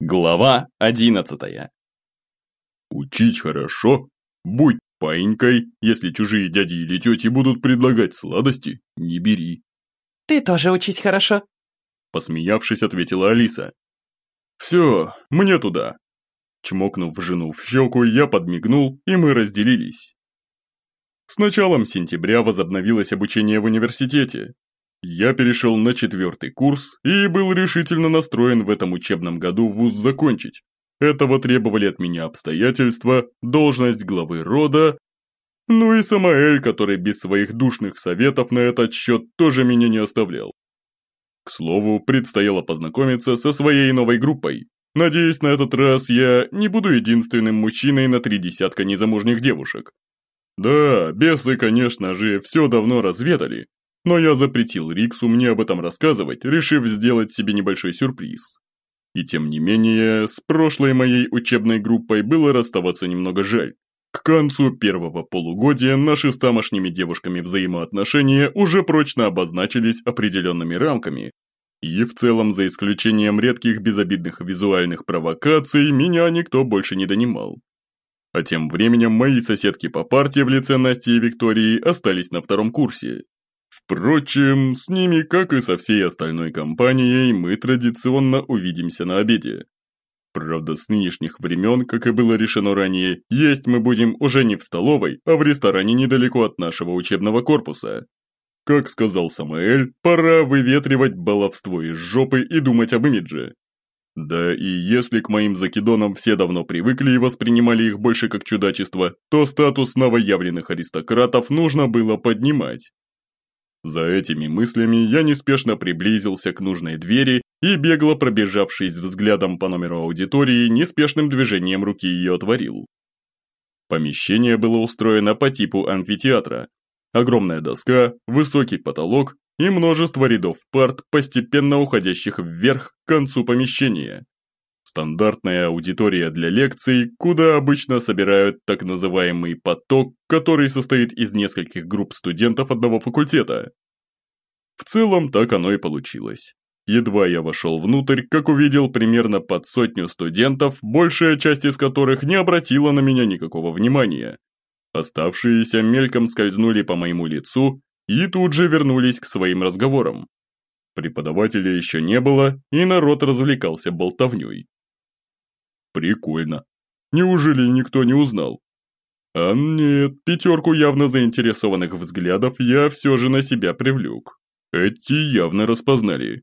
Глава одиннадцатая. Учить хорошо, будь паинькой, если чужие дяди или тети будут предлагать сладости, не бери. Ты тоже учись хорошо. Посмеявшись, ответила Алиса. Все, мне туда. Чмокнув жену в щеку, я подмигнул, и мы разделились. С началом сентября возобновилось обучение в университете, я перешел на четвертый курс и был решительно настроен в этом учебном году вуз закончить. Этого требовали от меня обстоятельства, должность главы рода, ну и Самаэль, который без своих душных советов на этот счет тоже меня не оставлял. К слову, предстояло познакомиться со своей новой группой. Надеюсь, на этот раз я не буду единственным мужчиной на три десятка незамужних девушек. Да, бесы, конечно же, все давно разведали, но я запретил Риксу мне об этом рассказывать, решив сделать себе небольшой сюрприз. И тем не менее, с прошлой моей учебной группой было расставаться немного жаль. К концу первого полугодия наши с тамошними девушками взаимоотношения уже прочно обозначились определенными рамками, и в целом, за исключением редких безобидных визуальных провокаций, меня никто больше не донимал. А тем временем мои соседки по партии в лице Насти и Виктории остались на втором курсе, Впрочем, с ними, как и со всей остальной компанией, мы традиционно увидимся на обеде. Правда, с нынешних времен, как и было решено ранее, есть мы будем уже не в столовой, а в ресторане недалеко от нашего учебного корпуса. Как сказал Самуэль, пора выветривать баловство из жопы и думать об имидже. Да и если к моим закидонам все давно привыкли и воспринимали их больше как чудачество, то статус новоявленных аристократов нужно было поднимать. За этими мыслями я неспешно приблизился к нужной двери и, бегло пробежавшись взглядом по номеру аудитории, неспешным движением руки ее отворил. Помещение было устроено по типу амфитеатра. Огромная доска, высокий потолок и множество рядов парт, постепенно уходящих вверх к концу помещения. Стандартная аудитория для лекций, куда обычно собирают так называемый поток, который состоит из нескольких групп студентов одного факультета. В целом так оно и получилось. Едва я вошел внутрь, как увидел примерно под сотню студентов, большая часть из которых не обратила на меня никакого внимания. Оставшиеся мельком скользнули по моему лицу и тут же вернулись к своим разговорам. Преподавателя еще не было, и народ развлекался болтовней. Прикольно. Неужели никто не узнал? А нет, пятерку явно заинтересованных взглядов я все же на себя привлек. Эти явно распознали.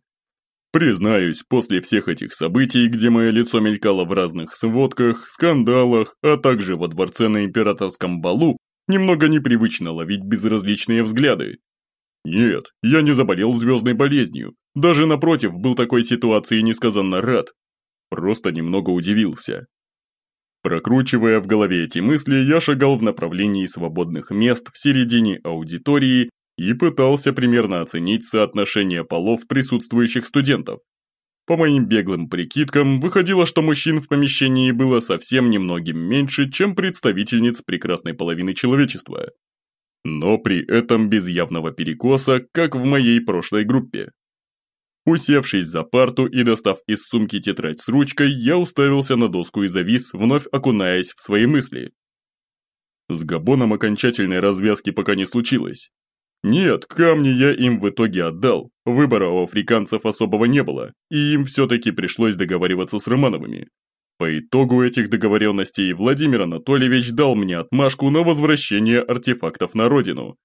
Признаюсь, после всех этих событий, где мое лицо мелькало в разных сводках, скандалах, а также во дворце на императорском балу, немного непривычно ловить безразличные взгляды. Нет, я не заболел звездной болезнью, даже напротив, был такой ситуации несказанно рад. Просто немного удивился. Прокручивая в голове эти мысли, я шагал в направлении свободных мест в середине аудитории и пытался примерно оценить соотношение полов присутствующих студентов. По моим беглым прикидкам, выходило, что мужчин в помещении было совсем немногим меньше, чем представительниц прекрасной половины человечества. Но при этом без явного перекоса, как в моей прошлой группе. Усевшись за парту и достав из сумки тетрадь с ручкой, я уставился на доску и завис, вновь окунаясь в свои мысли. С Габоном окончательной развязки пока не случилось. Нет, камни я им в итоге отдал, выбора у африканцев особого не было, и им все-таки пришлось договариваться с Романовыми. По итогу этих договоренностей Владимир Анатольевич дал мне отмашку на возвращение артефактов на родину.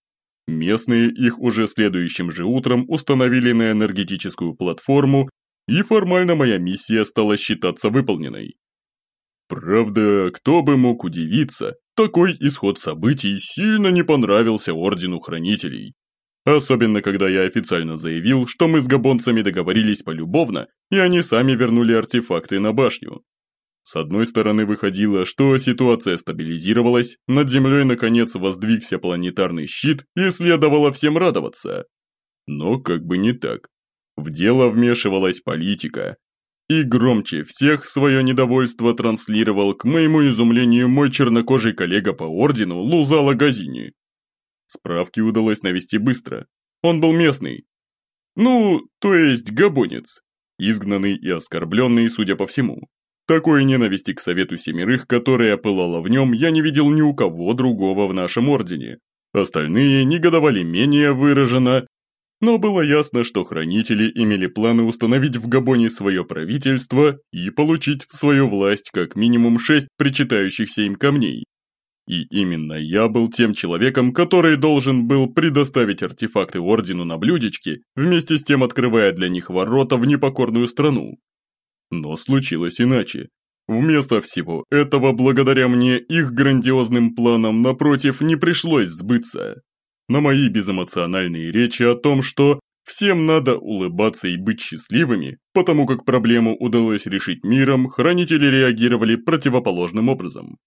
Местные их уже следующим же утром установили на энергетическую платформу, и формально моя миссия стала считаться выполненной. Правда, кто бы мог удивиться, такой исход событий сильно не понравился Ордену Хранителей. Особенно, когда я официально заявил, что мы с габонцами договорились полюбовно, и они сами вернули артефакты на башню. С одной стороны выходило, что ситуация стабилизировалась, над землей наконец воздвигся планетарный щит и следовало всем радоваться. Но как бы не так. В дело вмешивалась политика, и громче всех свое недовольство транслировал к моему изумлению мой чернокожий коллега по ордену Лузала Газини. Справки удалось навести быстро. Он был местный. Ну, то есть габонец. Изгнанный и оскорбленный, судя по всему. Такой ненависти к Совету Семерых, которая пылала в нем, я не видел ни у кого другого в нашем Ордене. Остальные негодовали менее выраженно, но было ясно, что хранители имели планы установить в Габоне свое правительство и получить в свою власть как минимум шесть причитающихся им камней. И именно я был тем человеком, который должен был предоставить артефакты Ордену на блюдечке, вместе с тем открывая для них ворота в непокорную страну. Но случилось иначе. Вместо всего этого, благодаря мне, их грандиозным планам, напротив, не пришлось сбыться. На мои безэмоциональные речи о том, что всем надо улыбаться и быть счастливыми, потому как проблему удалось решить миром, хранители реагировали противоположным образом.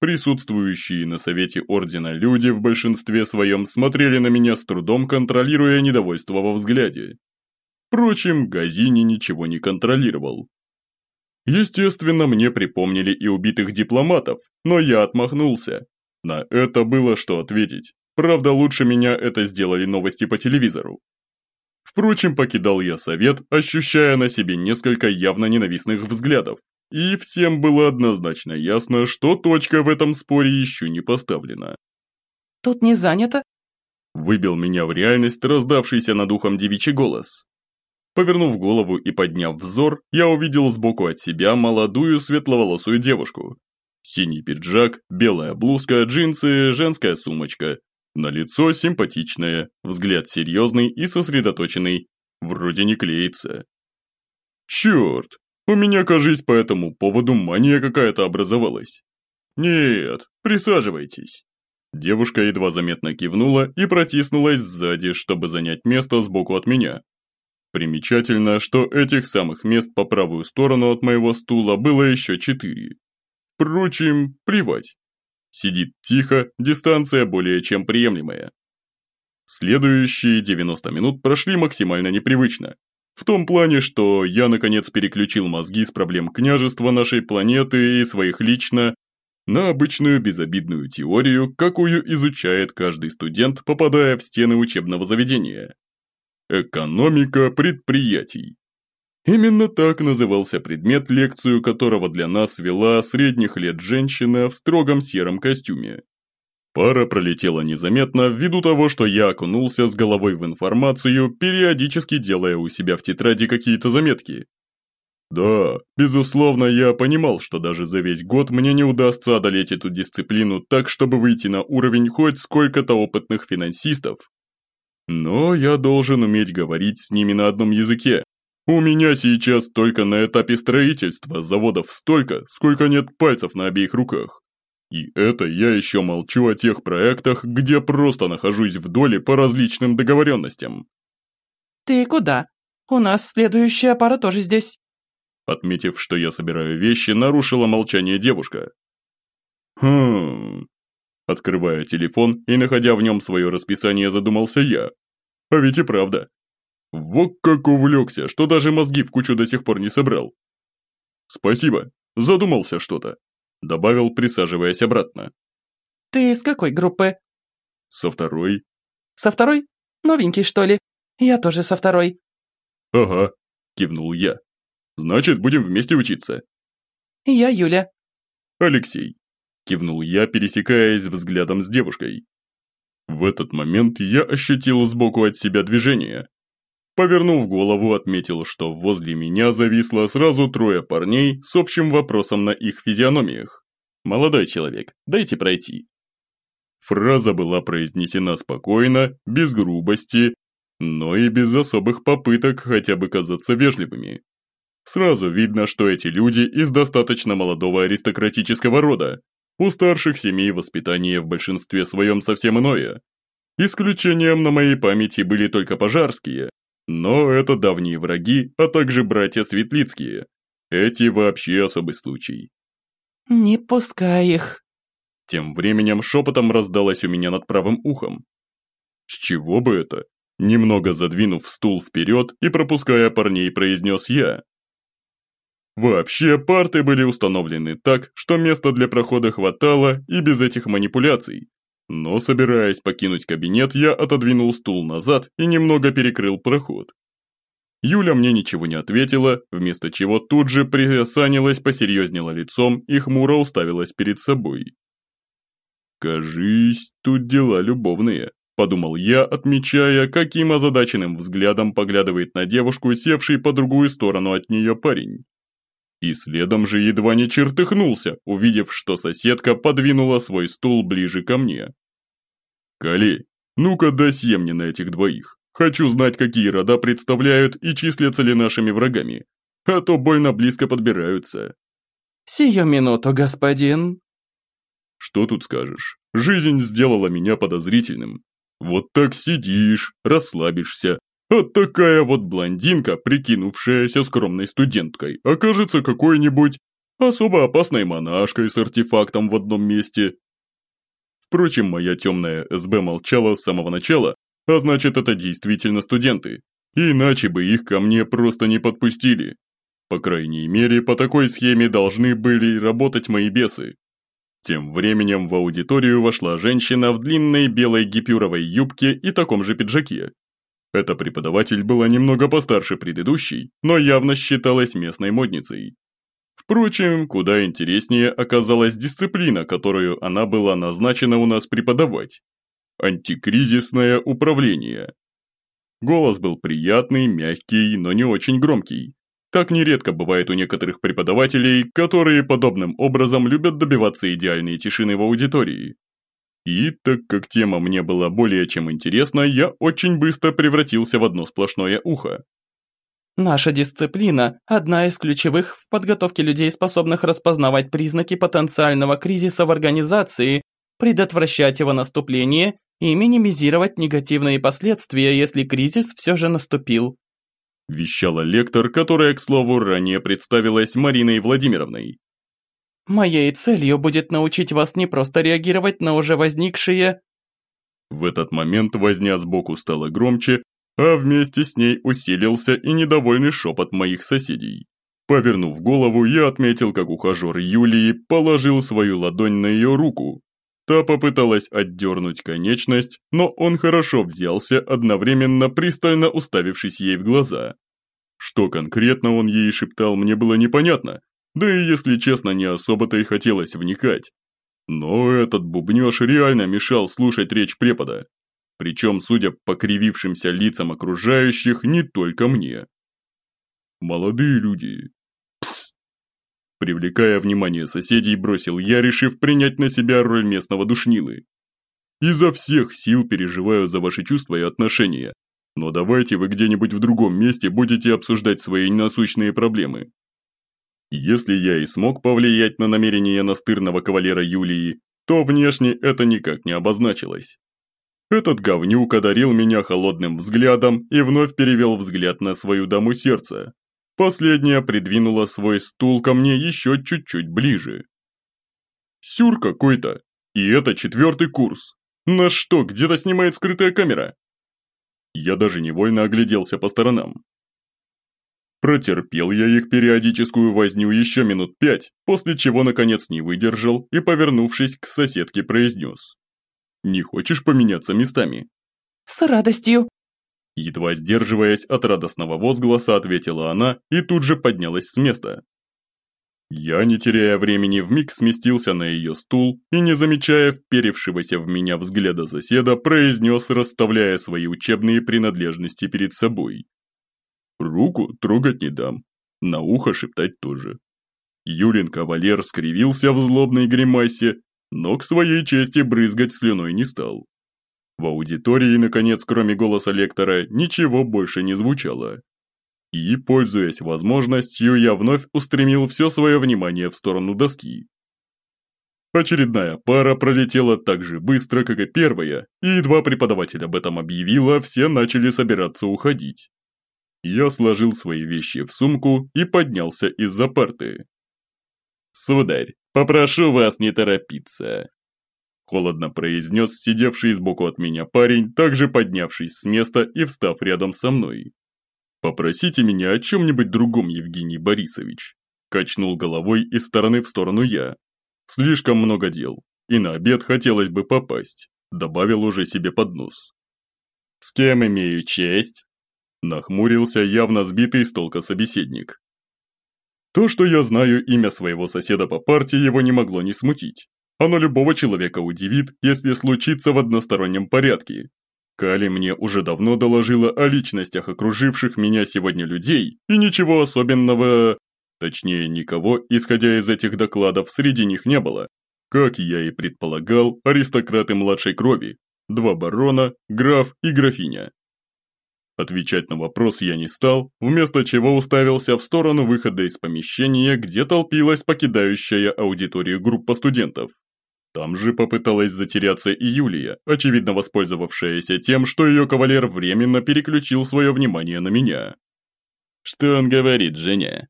Присутствующие на совете Ордена люди в большинстве своем смотрели на меня с трудом, контролируя недовольство во взгляде. Впрочем, Газини ничего не контролировал. Естественно, мне припомнили и убитых дипломатов, но я отмахнулся. На это было что ответить. Правда, лучше меня это сделали новости по телевизору. Впрочем, покидал я совет, ощущая на себе несколько явно ненавистных взглядов. И всем было однозначно ясно, что точка в этом споре еще не поставлена. «Тут не занято?» Выбил меня в реальность раздавшийся над ухом девичий голос. Повернув голову и подняв взор, я увидел сбоку от себя молодую светловолосую девушку. Синий пиджак, белая блузка, джинсы, женская сумочка. На лицо симпатичное, взгляд серьезный и сосредоточенный. Вроде не клеится. Черт, у меня, кажись, по этому поводу мания какая-то образовалась. Нет, присаживайтесь. Девушка едва заметно кивнула и протиснулась сзади, чтобы занять место сбоку от меня. Примечательно, что этих самых мест по правую сторону от моего стула было еще четыре. Впрочем, плевать. Сидит тихо, дистанция более чем приемлемая. Следующие 90 минут прошли максимально непривычно. В том плане, что я наконец переключил мозги с проблем княжества нашей планеты и своих лично на обычную безобидную теорию, какую изучает каждый студент, попадая в стены учебного заведения. Экономика предприятий. Именно так назывался предмет, лекцию которого для нас вела средних лет женщина в строгом сером костюме. Пара пролетела незаметно ввиду того, что я окунулся с головой в информацию, периодически делая у себя в тетради какие-то заметки. Да, безусловно, я понимал, что даже за весь год мне не удастся одолеть эту дисциплину так, чтобы выйти на уровень хоть сколько-то опытных финансистов, но я должен уметь говорить с ними на одном языке. У меня сейчас только на этапе строительства заводов столько, сколько нет пальцев на обеих руках. И это я еще молчу о тех проектах, где просто нахожусь в доле по различным договоренностям. «Ты куда? У нас следующая пара тоже здесь». Отметив, что я собираю вещи, нарушила молчание девушка. «Хм, Открывая телефон и находя в нем свое расписание, задумался я. А ведь и правда. Вот как увлекся, что даже мозги в кучу до сих пор не собрал. Спасибо, задумался что-то. Добавил, присаживаясь обратно. Ты с какой группы? Со второй. Со второй? Новенький, что ли? Я тоже со второй. Ага, кивнул я. Значит, будем вместе учиться. Я Юля. Алексей. Кивнул я, пересекаясь взглядом с девушкой. В этот момент я ощутил сбоку от себя движение. Повернув голову, отметил, что возле меня зависло сразу трое парней с общим вопросом на их физиономиях. «Молодой человек, дайте пройти». Фраза была произнесена спокойно, без грубости, но и без особых попыток хотя бы казаться вежливыми. Сразу видно, что эти люди из достаточно молодого аристократического рода, у старших семей воспитание в большинстве своем совсем иное. Исключением на моей памяти были только пожарские, но это давние враги, а также братья Светлицкие. Эти вообще особый случай. «Не пускай их», тем временем шепотом раздалось у меня над правым ухом. С чего бы это? Немного задвинув стул вперед и пропуская парней, произнес я. Вообще, парты были установлены так, что места для прохода хватало и без этих манипуляций. Но собираясь покинуть кабинет, я отодвинул стул назад и немного перекрыл проход. Юля мне ничего не ответила, вместо чего тут же приосанилась, посерьезнела лицом и хмуро уставилась перед собой. «Кажись, тут дела любовные», – подумал я, отмечая, каким озадаченным взглядом поглядывает на девушку, севший по другую сторону от нее парень. И следом же едва не чертыхнулся, увидев, что соседка подвинула свой стул ближе ко мне. «Кали, ну-ка досье мне на этих двоих». Хочу знать, какие рода представляют и числятся ли нашими врагами, а то больно близко подбираются». «Сию минуту, господин». «Что тут скажешь? Жизнь сделала меня подозрительным. Вот так сидишь, расслабишься, а такая вот блондинка, прикинувшаяся скромной студенткой, окажется какой-нибудь особо опасной монашкой с артефактом в одном месте. Впрочем, моя темная СБ молчала с самого начала, а значит, это действительно студенты. Иначе бы их ко мне просто не подпустили. По крайней мере, по такой схеме должны были работать мои бесы. Тем временем в аудиторию вошла женщина в длинной белой гипюровой юбке и таком же пиджаке. Эта преподаватель была немного постарше предыдущей, но явно считалась местной модницей. Впрочем, куда интереснее оказалась дисциплина, которую она была назначена у нас преподавать. Антикризисное управление. Голос был приятный, мягкий, но не очень громкий. Так нередко бывает у некоторых преподавателей, которые подобным образом любят добиваться идеальной тишины в аудитории. И так как тема мне была более чем интересна, я очень быстро превратился в одно сплошное ухо. Наша дисциплина – одна из ключевых в подготовке людей, способных распознавать признаки потенциального кризиса в организации, предотвращать его наступление и минимизировать негативные последствия, если кризис все же наступил. Вещала лектор, которая, к слову, ранее представилась Мариной Владимировной. Моей целью будет научить вас не просто реагировать на уже возникшие... В этот момент возня сбоку стала громче, а вместе с ней усилился и недовольный шепот моих соседей. Повернув голову, я отметил, как ухажер Юлии положил свою ладонь на ее руку, Та попыталась отдернуть конечность, но он хорошо взялся, одновременно пристально уставившись ей в глаза. Что конкретно он ей шептал, мне было непонятно, да и, если честно, не особо-то и хотелось вникать. Но этот бубнёж реально мешал слушать речь препода. Причем, судя по кривившимся лицам окружающих, не только мне. «Молодые люди, Привлекая внимание соседей, бросил я, решив принять на себя роль местного душнилы. Изо всех сил переживаю за ваши чувства и отношения, но давайте вы где-нибудь в другом месте будете обсуждать свои насущные проблемы. Если я и смог повлиять на намерения настырного кавалера Юлии, то внешне это никак не обозначилось. Этот говнюк одарил меня холодным взглядом и вновь перевел взгляд на свою даму сердца, Последняя придвинула свой стул ко мне еще чуть-чуть ближе. Сюр какой-то. И это четвертый курс. На что, где-то снимает скрытая камера? Я даже невольно огляделся по сторонам. Протерпел я их периодическую возню еще минут пять, после чего наконец не выдержал и, повернувшись к соседке, произнес. «Не хочешь поменяться местами?» «С радостью», Едва сдерживаясь от радостного возгласа, ответила она и тут же поднялась с места. Я, не теряя времени, вмиг сместился на ее стул и, не замечая вперевшегося в меня взгляда соседа, произнес, расставляя свои учебные принадлежности перед собой. Руку трогать не дам, на ухо шептать тоже. Юлин кавалер скривился в злобной гримасе, но к своей чести брызгать слюной не стал. В аудитории, наконец, кроме голоса лектора, ничего больше не звучало. И, пользуясь возможностью, я вновь устремил все свое внимание в сторону доски. Очередная пара пролетела так же быстро, как и первая, и едва преподаватель об этом объявила, все начали собираться уходить. Я сложил свои вещи в сумку и поднялся из-за парты. «Сударь, попрошу вас не торопиться. Холодно произнес сидевший сбоку от меня парень, также поднявшись с места и встав рядом со мной. «Попросите меня о чем-нибудь другом, Евгений Борисович», качнул головой из стороны в сторону я. «Слишком много дел, и на обед хотелось бы попасть», добавил уже себе под нос. «С кем имею честь?» Нахмурился явно сбитый с толка собеседник. То, что я знаю имя своего соседа по партии, его не могло не смутить. Оно любого человека удивит, если случится в одностороннем порядке. Кали мне уже давно доложила о личностях окруживших меня сегодня людей, и ничего особенного, точнее никого, исходя из этих докладов, среди них не было. Как я и предполагал, аристократы младшей крови, два барона, граф и графиня. Отвечать на вопрос я не стал, вместо чего уставился в сторону выхода из помещения, где толпилась покидающая аудиторию группа студентов. Там же попыталась затеряться и Юлия, очевидно воспользовавшаяся тем, что ее кавалер временно переключил свое внимание на меня. «Что он говорит, Женя?»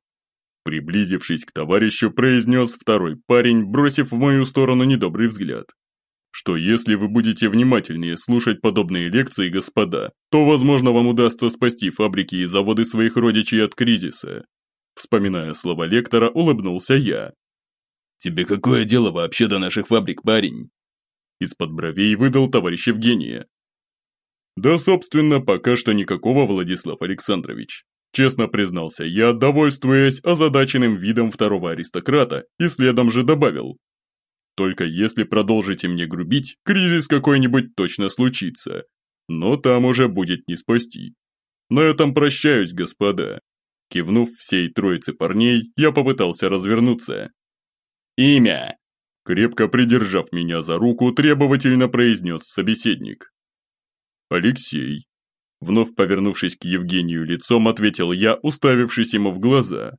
Приблизившись к товарищу, произнес второй парень, бросив в мою сторону недобрый взгляд что если вы будете внимательнее слушать подобные лекции, господа, то, возможно, вам удастся спасти фабрики и заводы своих родичей от кризиса. Вспоминая слова лектора, улыбнулся я. «Тебе какое дело вообще до наших фабрик, парень?» Из-под бровей выдал товарищ Евгения. «Да, собственно, пока что никакого, Владислав Александрович», честно признался я, довольствуясь озадаченным видом второго аристократа, и следом же добавил, только если продолжите мне грубить, кризис какой-нибудь точно случится. Но там уже будет не спасти. На этом прощаюсь, господа. Кивнув всей троице парней, я попытался развернуться. «Имя!» Крепко придержав меня за руку, требовательно произнес собеседник. «Алексей». Вновь повернувшись к Евгению лицом, ответил я, уставившись ему в глаза.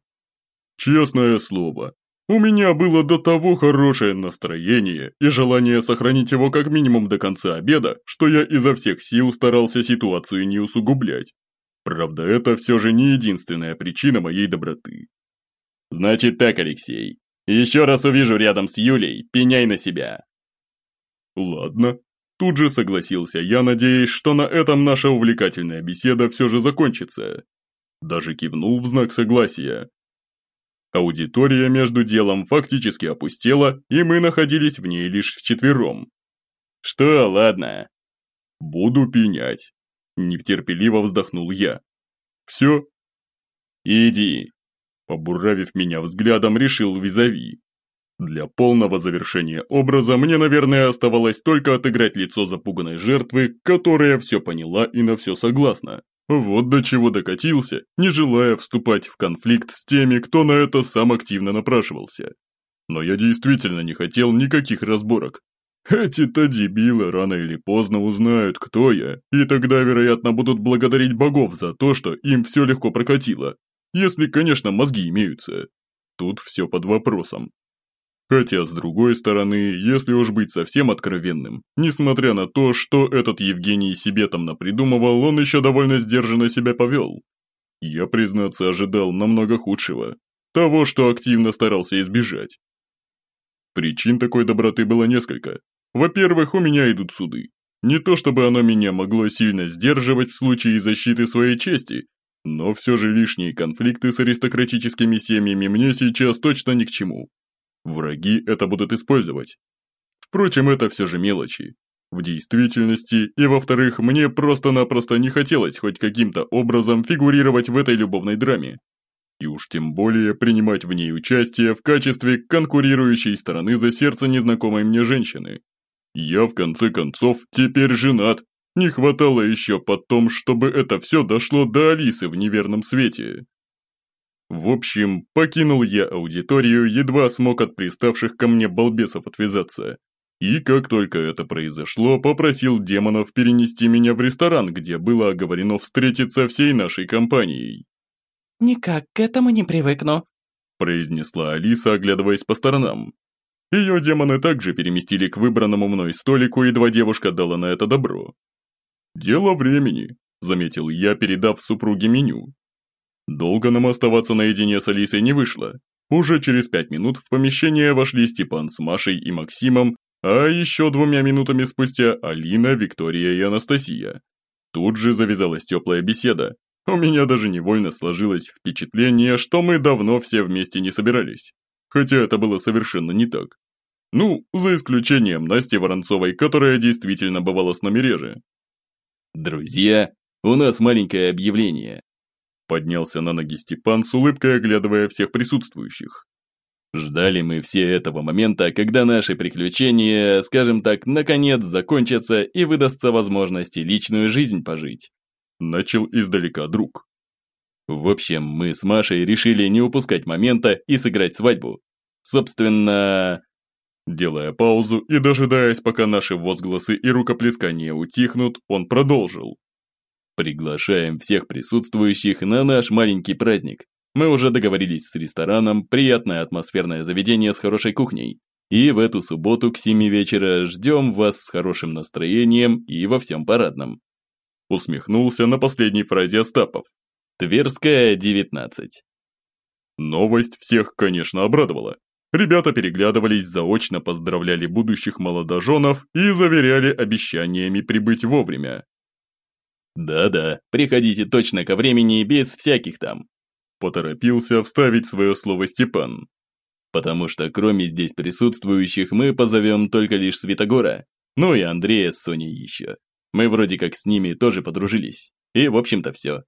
«Честное слово, у меня было до того хорошее настроение и желание сохранить его как минимум до конца обеда, что я изо всех сил старался ситуацию не усугублять. Правда, это все же не единственная причина моей доброты. Значит так, Алексей. Еще раз увижу рядом с Юлей, пеняй на себя. Ладно. Тут же согласился я, надеясь, что на этом наша увлекательная беседа все же закончится. Даже кивнул в знак согласия, Аудитория между делом фактически опустела, и мы находились в ней лишь вчетвером. «Что, ладно?» «Буду пенять», – нетерпеливо вздохнул я. «Все?» «Иди», – побуравив меня взглядом, решил визави. Для полного завершения образа мне, наверное, оставалось только отыграть лицо запуганной жертвы, которая все поняла и на все согласна. Вот до чего докатился, не желая вступать в конфликт с теми, кто на это сам активно напрашивался. Но я действительно не хотел никаких разборок. Эти-то дебилы рано или поздно узнают, кто я, и тогда, вероятно, будут благодарить богов за то, что им все легко прокатило. Если, конечно, мозги имеются. Тут все под вопросом. Хотя, с другой стороны, если уж быть совсем откровенным, несмотря на то, что этот Евгений себе там напридумывал, он еще довольно сдержанно себя повел. Я, признаться, ожидал намного худшего. Того, что активно старался избежать. Причин такой доброты было несколько. Во-первых, у меня идут суды. Не то чтобы оно меня могло сильно сдерживать в случае защиты своей чести, но все же лишние конфликты с аристократическими семьями мне сейчас точно ни к чему. Враги это будут использовать. Впрочем, это все же мелочи. В действительности, и во-вторых, мне просто-напросто не хотелось хоть каким-то образом фигурировать в этой любовной драме. И уж тем более принимать в ней участие в качестве конкурирующей стороны за сердце незнакомой мне женщины. Я, в конце концов, теперь женат. Не хватало еще потом, чтобы это все дошло до Алисы в неверном свете. В общем, покинул я аудиторию, едва смог от приставших ко мне балбесов отвязаться. И как только это произошло, попросил демонов перенести меня в ресторан, где было оговорено встретиться всей нашей компанией. «Никак к этому не привыкну», произнесла Алиса, оглядываясь по сторонам. Ее демоны также переместили к выбранному мной столику, едва девушка дала на это добро. «Дело времени», – заметил я, передав супруге меню. Долго нам оставаться наедине с Алисой не вышло. Уже через пять минут в помещение вошли Степан с Машей и Максимом, а еще двумя минутами спустя Алина, Виктория и Анастасия. Тут же завязалась теплая беседа. У меня даже невольно сложилось впечатление, что мы давно все вместе не собирались. Хотя это было совершенно не так. Ну, за исключением Насти Воронцовой, которая действительно бывала с нами реже. «Друзья, у нас маленькое объявление». Поднялся на ноги Степан с улыбкой, оглядывая всех присутствующих. Ждали мы все этого момента, когда наши приключения, скажем так, наконец закончатся и выдастся возможность личную жизнь пожить. Начал издалека друг. В общем, мы с Машей решили не упускать момента и сыграть свадьбу. Собственно... Делая паузу и дожидаясь, пока наши возгласы и рукоплескания утихнут, он продолжил. Приглашаем всех присутствующих на наш маленький праздник. Мы уже договорились с рестораном, приятное атмосферное заведение с хорошей кухней. И в эту субботу к семи вечера ждем вас с хорошим настроением и во всем парадном. Усмехнулся на последней фразе Остапов. Тверская, 19. Новость всех, конечно, обрадовала. Ребята переглядывались, заочно поздравляли будущих молодоженов и заверяли обещаниями прибыть вовремя. «Да-да, приходите точно ко времени без всяких там. Поторопился вставить свое слово Степан. Потому что кроме здесь присутствующих мы позовем только лишь Святогора, ну и Андрея с Соней еще. Мы вроде как с ними тоже подружились. И в общем-то все.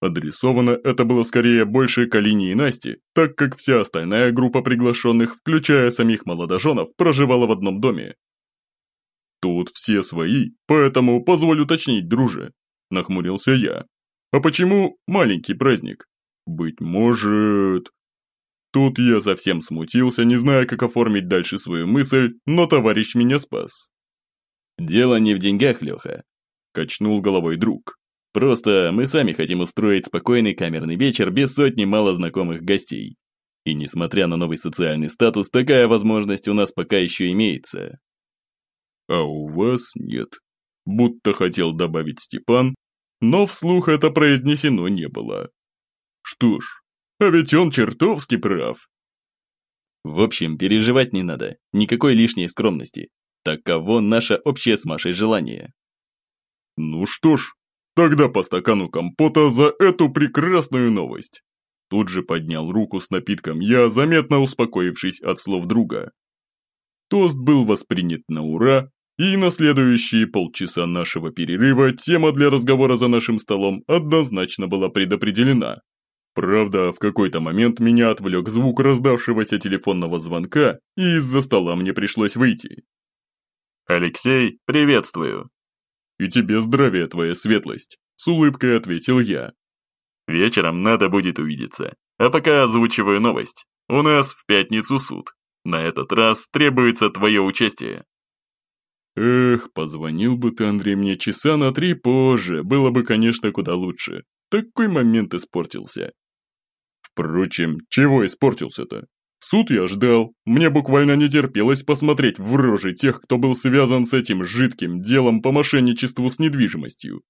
Адресовано это было скорее больше к Алине и Насте, так как вся остальная группа приглашенных, включая самих молодоженов, проживала в одном доме. «Тут все свои, поэтому позволь уточнить, друже», – нахмурился я. «А почему маленький праздник?» Быть может... Тут я совсем смутился, не зная, как оформить дальше свою мысль, но товарищ меня спас. «Дело не в деньгах, Леха», – качнул головой друг. «Просто мы сами хотим устроить спокойный камерный вечер без сотни малознакомых гостей. И несмотря на новый социальный статус, такая возможность у нас пока еще имеется». «А у вас нет», – будто хотел добавить Степан, но вслух это произнесено не было. Что ж, а ведь он чертовски прав. В общем, переживать не надо, никакой лишней скромности. Таково наше общее с Машей желание. Ну что ж, тогда по стакану компота за эту прекрасную новость. Тут же поднял руку с напитком я, заметно успокоившись от слов друга. Тост был воспринят на ура, и на следующие полчаса нашего перерыва тема для разговора за нашим столом однозначно была предопределена. Правда, в какой-то момент меня отвлек звук раздавшегося телефонного звонка, и из-за стола мне пришлось выйти. «Алексей, приветствую!» «И тебе здравия, твоя светлость!» С улыбкой ответил я. «Вечером надо будет увидеться. А пока озвучиваю новость. У нас в пятницу суд. На этот раз требуется твое участие». Эх, позвонил бы ты, Андрей, мне часа на три позже, было бы, конечно, куда лучше. Такой момент испортился. Впрочем, чего испортился-то? Суд я ждал, мне буквально не терпелось посмотреть в рожи тех, кто был связан с этим жидким делом по мошенничеству с недвижимостью.